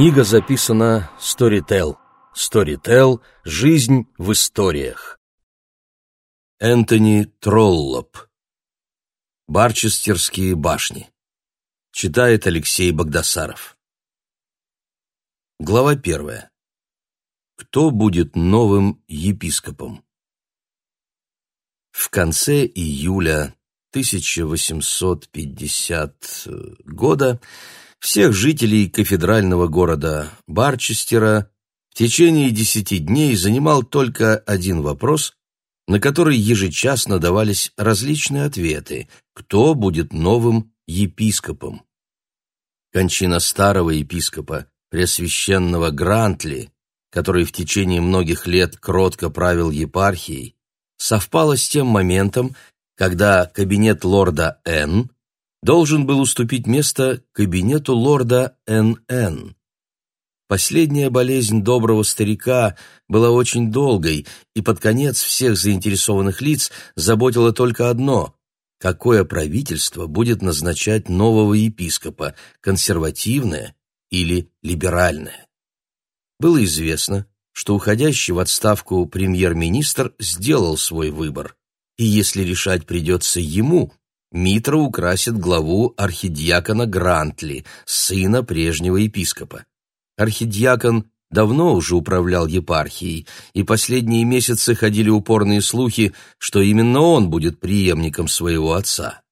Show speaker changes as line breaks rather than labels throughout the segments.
Книга записана Storytel. Storytel. Жизнь в историях. Энтони Троллоп. Барчестерские башни. Читает Алексей Богдасаров. Глава первая. Кто будет новым епископом? В конце июля 1850 года всех жителей кафедрального города Барчестера в течение десяти дней занимал только один вопрос, на который ежечасно давались различные ответы – кто будет новым епископом? Кончина старого епископа, Преосвященного Грантли, который в течение многих лет кротко правил епархией, совпала с тем моментом, когда кабинет лорда Н должен был уступить место кабинету лорда Н.Н. Последняя болезнь доброго старика была очень долгой, и под конец всех заинтересованных лиц заботило только одно – какое правительство будет назначать нового епископа, консервативное или либеральное. Было известно, что уходящий в отставку премьер-министр сделал свой выбор, и если решать придется ему, Митра украсит главу архидиакона Грантли, сына прежнего епископа. Архидиакон давно уже управлял епархией, и последние месяцы ходили упорные слухи, что именно он будет преемником своего отца.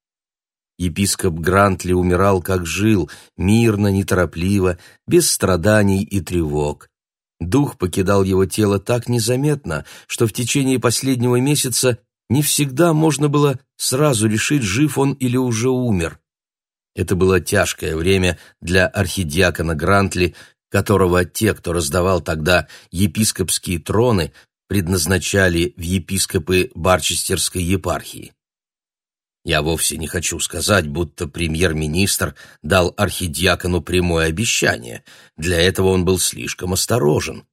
Епископ Грантли умирал, как жил, мирно, неторопливо, без страданий и тревог. Дух покидал его тело так незаметно, что в течение последнего месяца не всегда можно было сразу решить, жив он или уже умер. Это было тяжкое время для архидиакона Грантли, которого те, кто раздавал тогда епископские троны, предназначали в епископы Барчестерской епархии. Я вовсе не хочу сказать, будто премьер-министр дал архидиакону прямое обещание. Для этого он был слишком осторожен.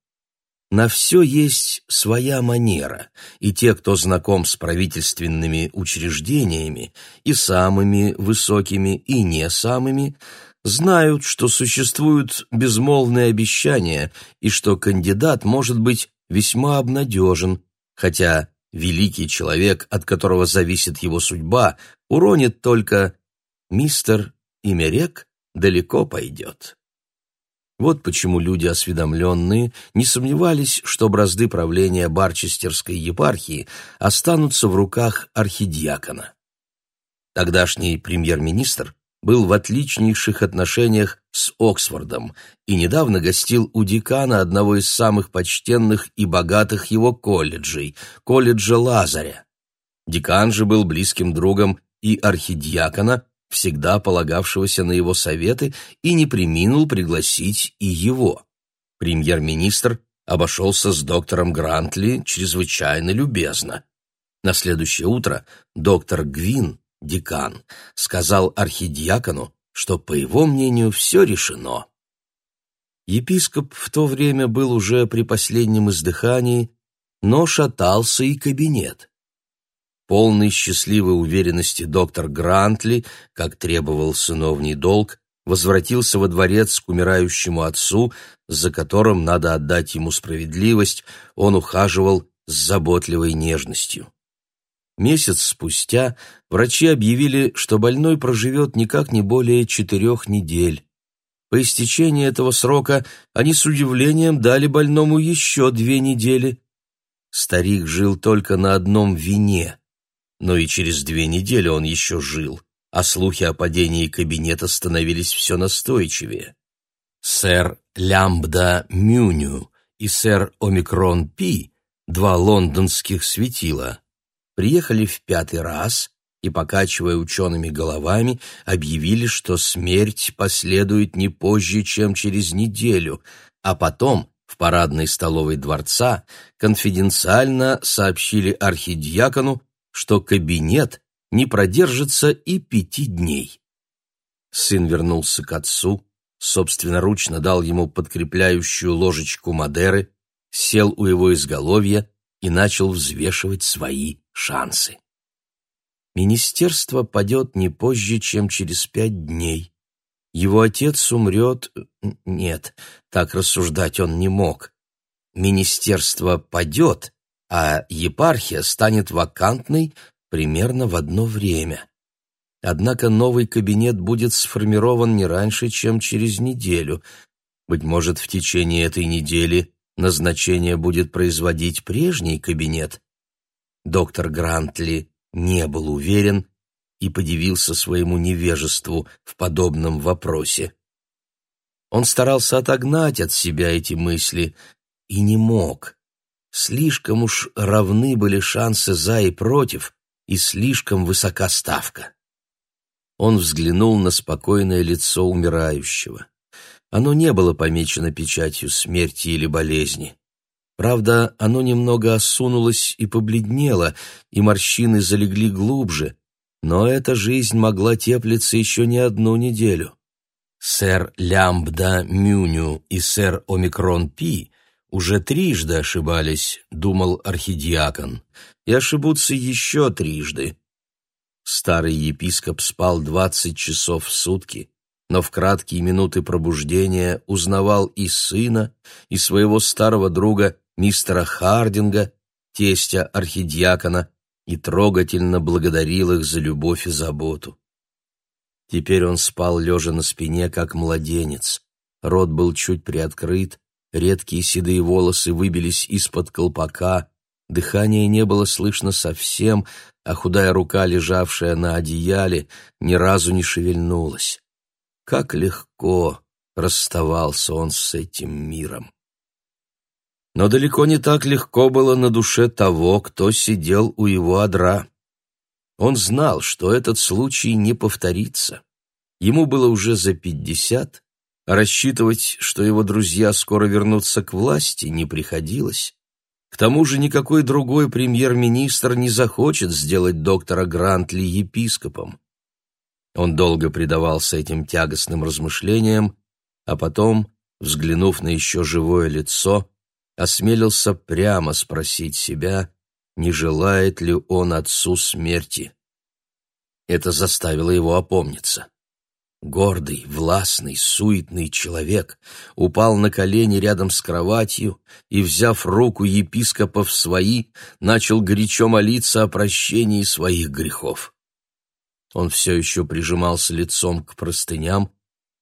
На все есть своя манера, и те, кто знаком с правительственными учреждениями, и самыми высокими, и не самыми, знают, что существуют безмолвные обещания, и что кандидат может быть весьма обнадежен, хотя великий человек, от которого зависит его судьба, уронит только «Мистер Имерек далеко пойдет». Вот почему люди осведомленные не сомневались, что бразды правления Барчестерской епархии останутся в руках архидиакона. Тогдашний премьер-министр был в отличнейших отношениях с Оксфордом и недавно гостил у декана одного из самых почтенных и богатых его колледжей, колледжа Лазаря. Декан же был близким другом и архидиакона, всегда полагавшегося на его советы, и не приминул пригласить и его. Премьер-министр обошелся с доктором Грантли чрезвычайно любезно. На следующее утро доктор Гвин, декан, сказал архидиакону, что, по его мнению, все решено. Епископ в то время был уже при последнем издыхании, но шатался и кабинет. Полный счастливой уверенности доктор Грантли, как требовал сыновний долг, возвратился во дворец к умирающему отцу, за которым, надо отдать ему справедливость, он ухаживал с заботливой нежностью. Месяц спустя врачи объявили, что больной проживет никак не более четырех недель. По истечении этого срока они с удивлением дали больному еще две недели. Старик жил только на одном вине, но и через две недели он еще жил, а слухи о падении кабинета становились все настойчивее. Сэр Лямбда Мюню и сэр Омикрон Пи, два лондонских светила, приехали в пятый раз и, покачивая учеными головами, объявили, что смерть последует не позже, чем через неделю, а потом в парадной столовой дворца конфиденциально сообщили архидиакону, что кабинет не продержится и пяти дней. Сын вернулся к отцу, собственноручно дал ему подкрепляющую ложечку Мадеры, сел у его изголовья и начал взвешивать свои шансы. Министерство падет не позже, чем через пять дней. Его отец умрет... Нет, так рассуждать он не мог. Министерство падет, а епархия станет вакантной примерно в одно время. Однако новый кабинет будет сформирован не раньше, чем через неделю. Быть может, в течение этой недели назначение будет производить прежний кабинет. Доктор Грантли не был уверен и подивился своему невежеству в подобном вопросе. Он старался отогнать от себя эти мысли и не мог. Слишком уж равны были шансы за и против, и слишком высока ставка. Он взглянул на спокойное лицо умирающего. Оно не было помечено печатью смерти или болезни. Правда, оно немного осунулось и побледнело, и морщины залегли глубже, но эта жизнь могла теплиться еще не одну неделю. Сэр Лямбда Мюню и сэр Омикрон Пи уже трижды ошибались, думал архидиакон, и ошибутся еще трижды. Старый епископ спал двадцать часов в сутки, но в краткие минуты пробуждения узнавал и сына, и своего старого друга мистера Хардинга, тестя архидиакона, и трогательно благодарил их за любовь и заботу. Теперь он спал лежа на спине, как младенец. Рот был чуть приоткрыт, редкие седые волосы выбились из-под колпака, дыхания не было слышно совсем, а худая рука, лежавшая на одеяле, ни разу не шевельнулась. Как легко расставался он с этим миром. Но далеко не так легко было на душе того, кто сидел у его одра. Он знал, что этот случай не повторится. Ему было уже за пятьдесят, рассчитывать, что его друзья скоро вернутся к власти, не приходилось. К тому же никакой другой премьер-министр не захочет сделать доктора Грантли епископом. Он долго предавался этим тягостным размышлениям, а потом, взглянув на еще живое лицо, осмелился прямо спросить себя, не желает ли он отцу смерти. Это заставило его опомниться. Гордый, властный, суетный человек упал на колени рядом с кроватью и, взяв руку епископа в свои, начал горячо молиться о прощении своих грехов. Он все еще прижимался лицом к простыням,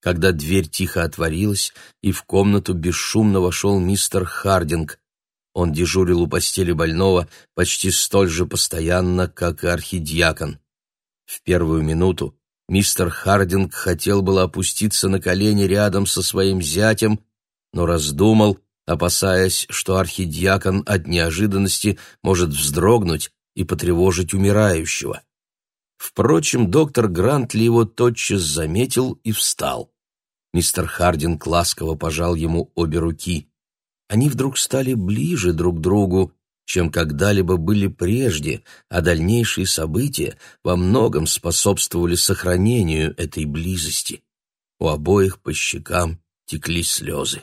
когда дверь тихо отворилась, и в комнату бесшумно вошел мистер Хардинг. Он дежурил у постели больного почти столь же постоянно, как и архидиакон. В первую минуту мистер Хардинг хотел было опуститься на колени рядом со своим зятем, но раздумал, опасаясь, что архидиакон от неожиданности может вздрогнуть и потревожить умирающего. Впрочем, доктор Грантли его тотчас заметил и встал. Мистер Хардинг ласково пожал ему обе руки. Они вдруг стали ближе друг к другу, чем когда-либо были прежде, а дальнейшие события во многом способствовали сохранению этой близости. У обоих по щекам текли слезы.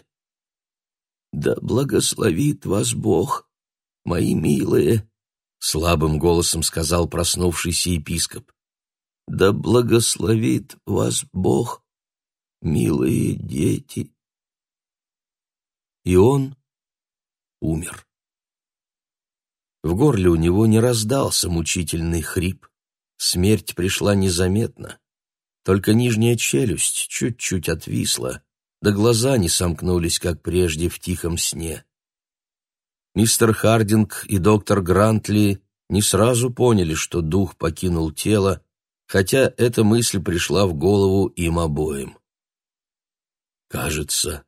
«Да благословит вас Бог, мои милые!» — слабым голосом сказал проснувшийся епископ. «Да благословит вас Бог, милые дети. И он умер. В горле у него не раздался мучительный хрип. Смерть пришла незаметно. Только нижняя челюсть чуть-чуть отвисла, да глаза не сомкнулись, как прежде в тихом сне. Мистер Хардинг и доктор Грантли не сразу поняли, что дух покинул тело, хотя эта мысль пришла в голову им обоим. «Кажется,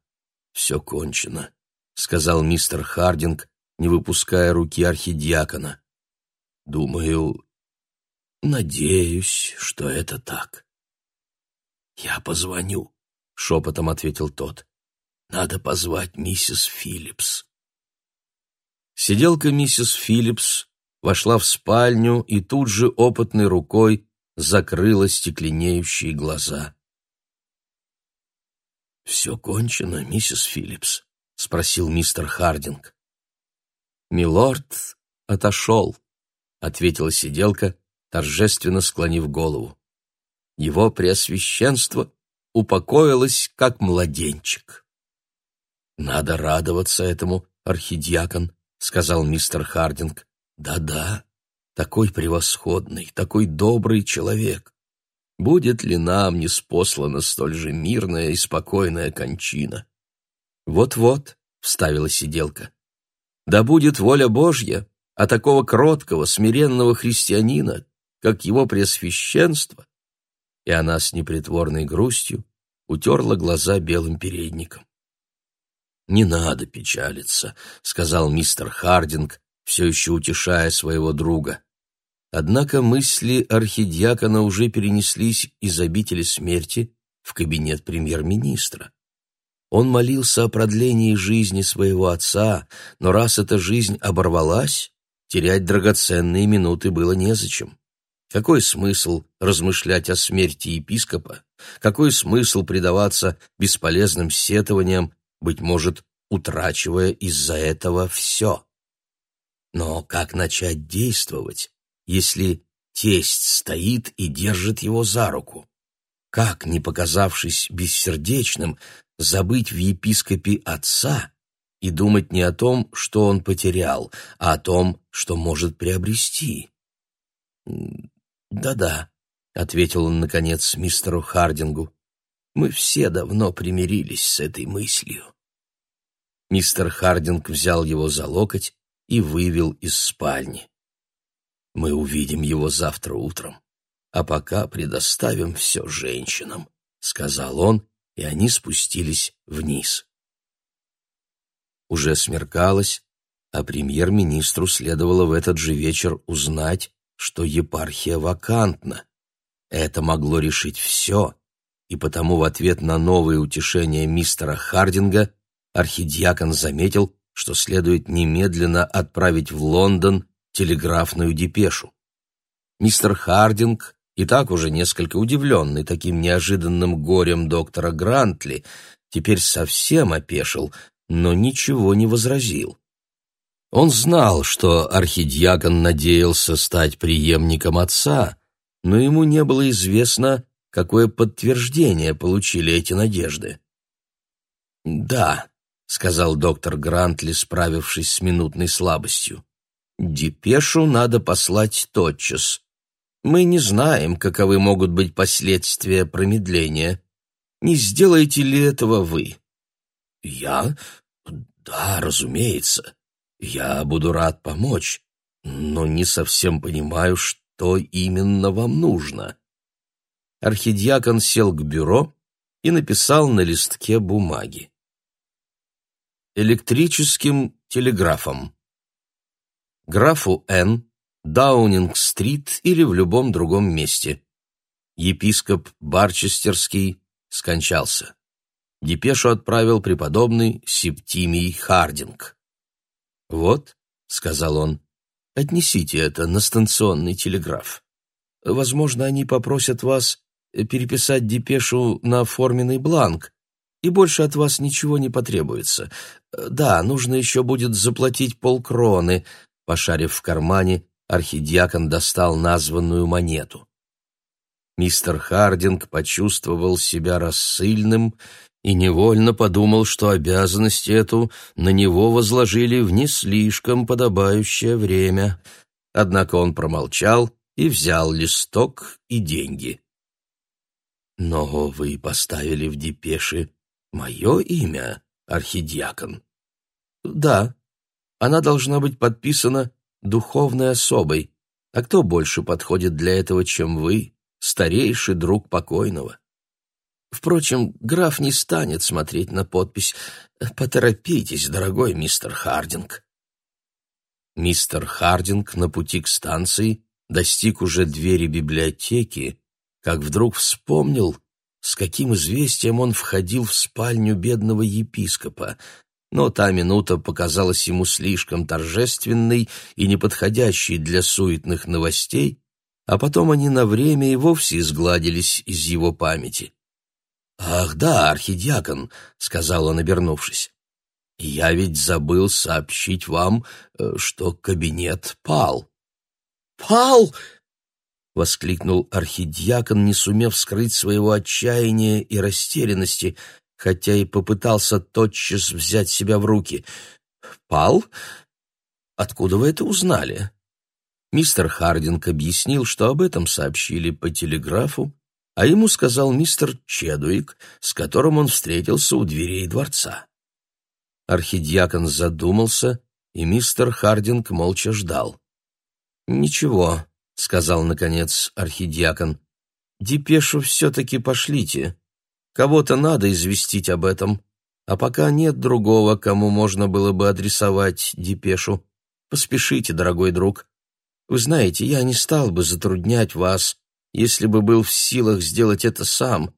все кончено», — сказал мистер Хардинг, не выпуская руки архидиакона. «Думаю, надеюсь, что это так». «Я позвоню», — шепотом ответил тот. «Надо позвать миссис Филлипс». Сиделка миссис Филлипс вошла в спальню и тут же опытной рукой закрыла стекленеющие глаза. «Все кончено, миссис Филлипс?» — спросил мистер Хардинг. «Милорд отошел», — ответила сиделка, торжественно склонив голову. «Его преосвященство упокоилась, как младенчик. «Надо радоваться этому, архидиакон», — сказал мистер Хардинг. «Да-да, такой превосходный, такой добрый человек. Будет ли нам не спослана столь же мирная и спокойная кончина?» «Вот-вот», — вставила сиделка. «Да будет воля Божья, а такого кроткого, смиренного христианина, как его пресвященство». И она с непритворной грустью утерла глаза белым передником. «Не надо печалиться», — сказал мистер Хардинг, все еще утешая своего друга. Однако мысли архидиакона уже перенеслись из обители смерти в кабинет премьер-министра. Он молился о продлении жизни своего отца, но раз эта жизнь оборвалась, терять драгоценные минуты было незачем. Какой смысл размышлять о смерти епископа? Какой смысл предаваться бесполезным сетованиям, быть может, утрачивая из-за этого все? Но как начать действовать, если тесть стоит и держит его за руку? Как, не показавшись бессердечным, забыть в епископе отца и думать не о том, что он потерял, а о том, что может приобрести? «Да-да», — ответил он, наконец, мистеру Хардингу. «Мы все давно примирились с этой мыслью». Мистер Хардинг взял его за локоть и вывел из спальни. «Мы увидим его завтра утром, а пока предоставим все женщинам», — сказал он, и они спустились вниз. Уже смеркалось, а премьер-министру следовало в этот же вечер узнать, что епархия вакантна. Это могло решить все, и потому в ответ на новые утешения мистера Хардинга архидиакон заметил, что следует немедленно отправить в Лондон телеграфную депешу. Мистер Хардинг, и так уже несколько удивленный таким неожиданным горем доктора Грантли, теперь совсем опешил, но ничего не возразил. Он знал, что архидиакон надеялся стать преемником отца, но ему не было известно, какое подтверждение получили эти надежды. «Да», — сказал доктор Грантли, справившись с минутной слабостью, — «депешу надо послать тотчас. Мы не знаем, каковы могут быть последствия промедления. Не сделаете ли этого вы?» «Я? Да, разумеется. Я буду рад помочь, но не совсем понимаю, что именно вам нужно. Архидиакон сел к бюро и написал на листке бумаги. Электрическим телеграфом. Графу Н. Даунинг-стрит или в любом другом месте. Епископ Барчестерский скончался. Депешу отправил преподобный Септимий Хардинг. «Вот», — сказал он, — «отнесите это на станционный телеграф. Возможно, они попросят вас переписать депешу на оформленный бланк, и больше от вас ничего не потребуется. Да, нужно еще будет заплатить полкроны». Пошарив в кармане, архидиакон достал названную монету. Мистер Хардинг почувствовал себя рассыльным и невольно подумал, что обязанность эту на него возложили в не слишком подобающее время. Однако он промолчал и взял листок и деньги. «Но вы поставили в депеше мое имя, архидиакон?» «Да, она должна быть подписана духовной особой. А кто больше подходит для этого, чем вы, старейший друг покойного?» Впрочем, граф не станет смотреть на подпись. Поторопитесь, дорогой мистер Хардинг. Мистер Хардинг на пути к станции достиг уже двери библиотеки, как вдруг вспомнил, с каким известием он входил в спальню бедного епископа, но та минута показалась ему слишком торжественной и неподходящей для суетных новостей, а потом они на время и вовсе изгладились из его памяти. «Ах да, архидиакон», — сказал он, обернувшись. «Я ведь забыл сообщить вам, э, что кабинет пал». «Пал!» — воскликнул архидиакон, не сумев скрыть своего отчаяния и растерянности, хотя и попытался тотчас взять себя в руки. «Пал? Откуда вы это узнали?» Мистер Хардинг объяснил, что об этом сообщили по телеграфу, а ему сказал мистер Чедуик, с которым он встретился у дверей дворца. Архидиакон задумался, и мистер Хардинг молча ждал. «Ничего», — сказал, наконец, архидиакон, — «депешу все-таки пошлите. Кого-то надо известить об этом, а пока нет другого, кому можно было бы адресовать депешу. Поспешите, дорогой друг. Вы знаете, я не стал бы затруднять вас, если бы был в силах сделать это сам,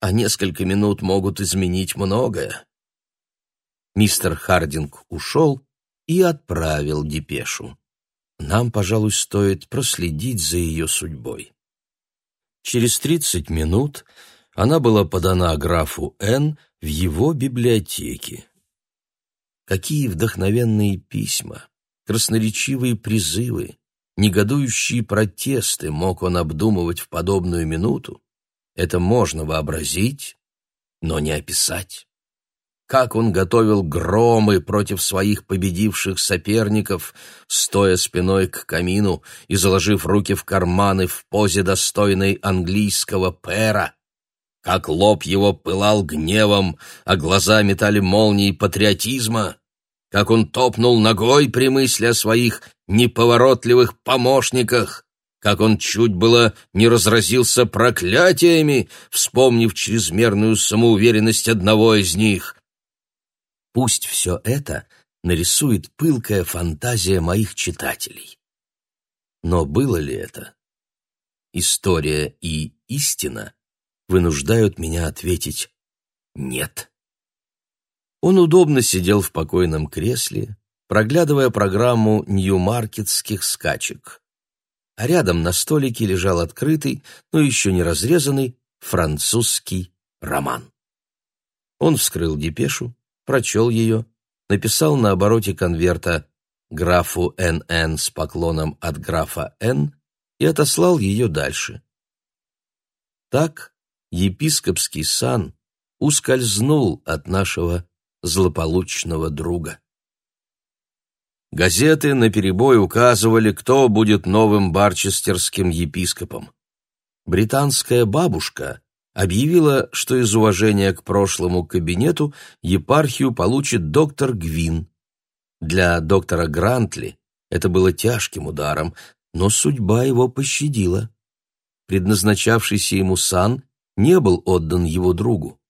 а несколько минут могут изменить многое». Мистер Хардинг ушел и отправил депешу. Нам, пожалуй, стоит проследить за ее судьбой. Через тридцать минут она была подана графу Н. в его библиотеке. Какие вдохновенные письма, красноречивые призывы, негодующие протесты мог он обдумывать в подобную минуту, это можно вообразить, но не описать как он готовил громы против своих победивших соперников, стоя спиной к камину и заложив руки в карманы в позе достойной английского пера, как лоб его пылал гневом, а глаза метали молнии патриотизма, как он топнул ногой при мысли о своих неповоротливых помощниках, как он чуть было не разразился проклятиями, вспомнив чрезмерную самоуверенность одного из них, Пусть все это нарисует пылкая фантазия моих читателей. Но было ли это? История и истина вынуждают меня ответить «нет». Он удобно сидел в покойном кресле, проглядывая программу ньюмаркетских скачек. А рядом на столике лежал открытый, но еще не разрезанный, французский роман. Он вскрыл депешу, прочел ее, написал на обороте конверта графу Н.Н. с поклоном от графа Н. и отослал ее дальше. Так епископский сан ускользнул от нашего злополучного друга. Газеты наперебой указывали, кто будет новым барчестерским епископом. Британская бабушка объявила, что из уважения к прошлому кабинету епархию получит доктор Гвин. Для доктора Грантли это было тяжким ударом, но судьба его пощадила. Предназначавшийся ему сан не был отдан его другу.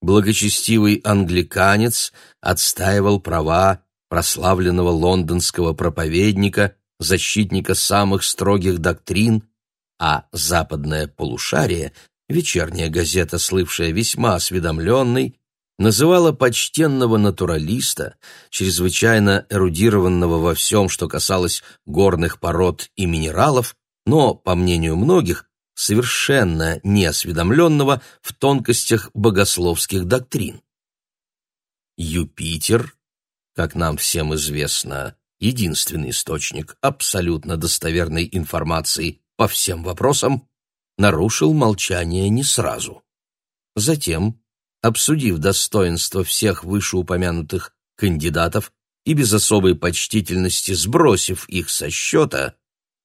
Благочестивый англиканец отстаивал права прославленного лондонского проповедника, защитника самых строгих доктрин, а западное полушарие вечерняя газета, слывшая весьма осведомленной, называла почтенного натуралиста, чрезвычайно эрудированного во всем, что касалось горных пород и минералов, но, по мнению многих, совершенно неосведомленного в тонкостях богословских доктрин. Юпитер, как нам всем известно, единственный источник абсолютно достоверной информации по всем вопросам, нарушил молчание не сразу. Затем, обсудив достоинство всех вышеупомянутых кандидатов и без особой почтительности сбросив их со счета,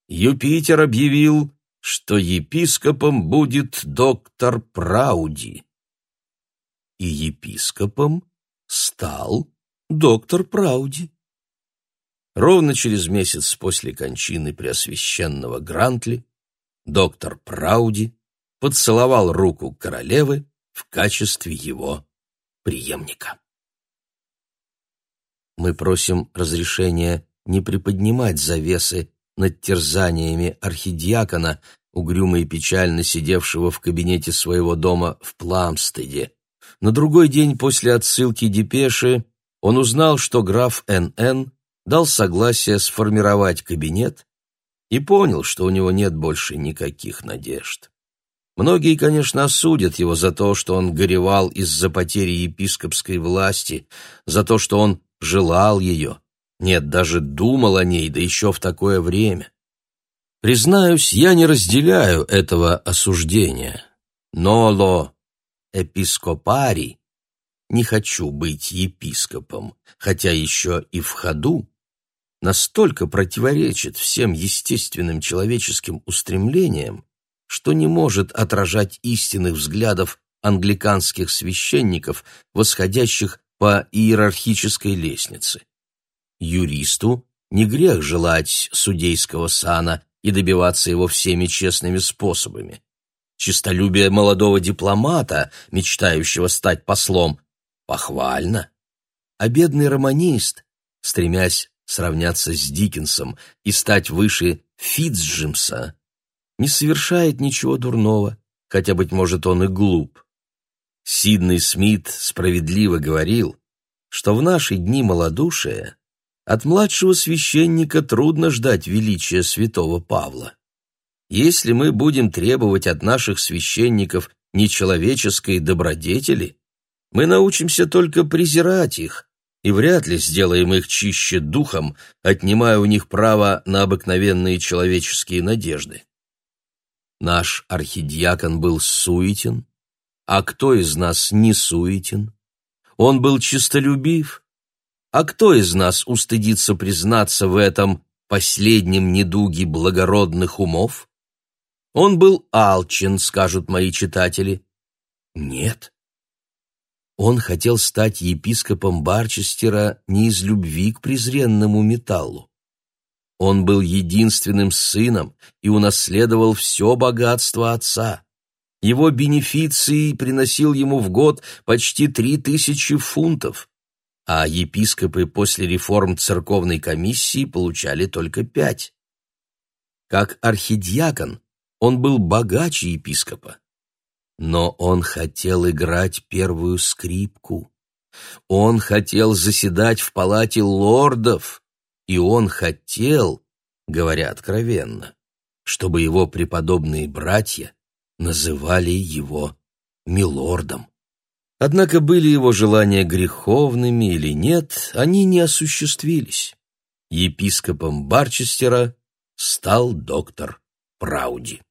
Юпитер объявил, что епископом будет доктор Прауди. И епископом стал доктор Прауди. Ровно через месяц после кончины Преосвященного Грантли доктор Прауди поцеловал руку королевы в качестве его преемника. Мы просим разрешения не приподнимать завесы над терзаниями архидиакона, угрюмо и печально сидевшего в кабинете своего дома в Пламстеде. На другой день после отсылки депеши он узнал, что граф Н.Н. дал согласие сформировать кабинет и понял, что у него нет больше никаких надежд. Многие, конечно, осудят его за то, что он горевал из-за потери епископской власти, за то, что он желал ее, нет, даже думал о ней, да еще в такое время. Признаюсь, я не разделяю этого осуждения. Ноло эпископари не хочу быть епископом, хотя еще и в ходу, настолько противоречит всем естественным человеческим устремлениям, что не может отражать истинных взглядов англиканских священников, восходящих по иерархической лестнице. Юристу не грех желать судейского сана и добиваться его всеми честными способами. Чистолюбие молодого дипломата, мечтающего стать послом, похвально. А бедный романист, стремясь сравняться с Диккенсом и стать выше Фитцджимса, не совершает ничего дурного, хотя, быть может, он и глуп. Сиднey Смит справедливо говорил, что в наши дни малодушия от младшего священника трудно ждать величия святого Павла. Если мы будем требовать от наших священников нечеловеческой добродетели, мы научимся только презирать их и вряд ли сделаем их чище духом, отнимая у них право на обыкновенные человеческие надежды. Наш архидиакон был суетен, а кто из нас не суетен? Он был чистолюбив, а кто из нас устыдится признаться в этом последнем недуге благородных умов? Он был алчен, скажут мои читатели. Нет. Он хотел стать епископом Барчестера не из любви к презренному металлу. Он был единственным сыном и унаследовал все богатство отца. Его бенефиции приносил ему в год почти три тысячи фунтов а епископы после реформ церковной комиссии получали только пять. Как архидиакон он был богаче епископа, но он хотел играть первую скрипку. Он хотел заседать в палате лордов, и он хотел, говоря откровенно, чтобы его преподобные братья называли его милордом. Однако были его желания греховными или нет, они не осуществились. Епископом Барчестера стал доктор Прауди.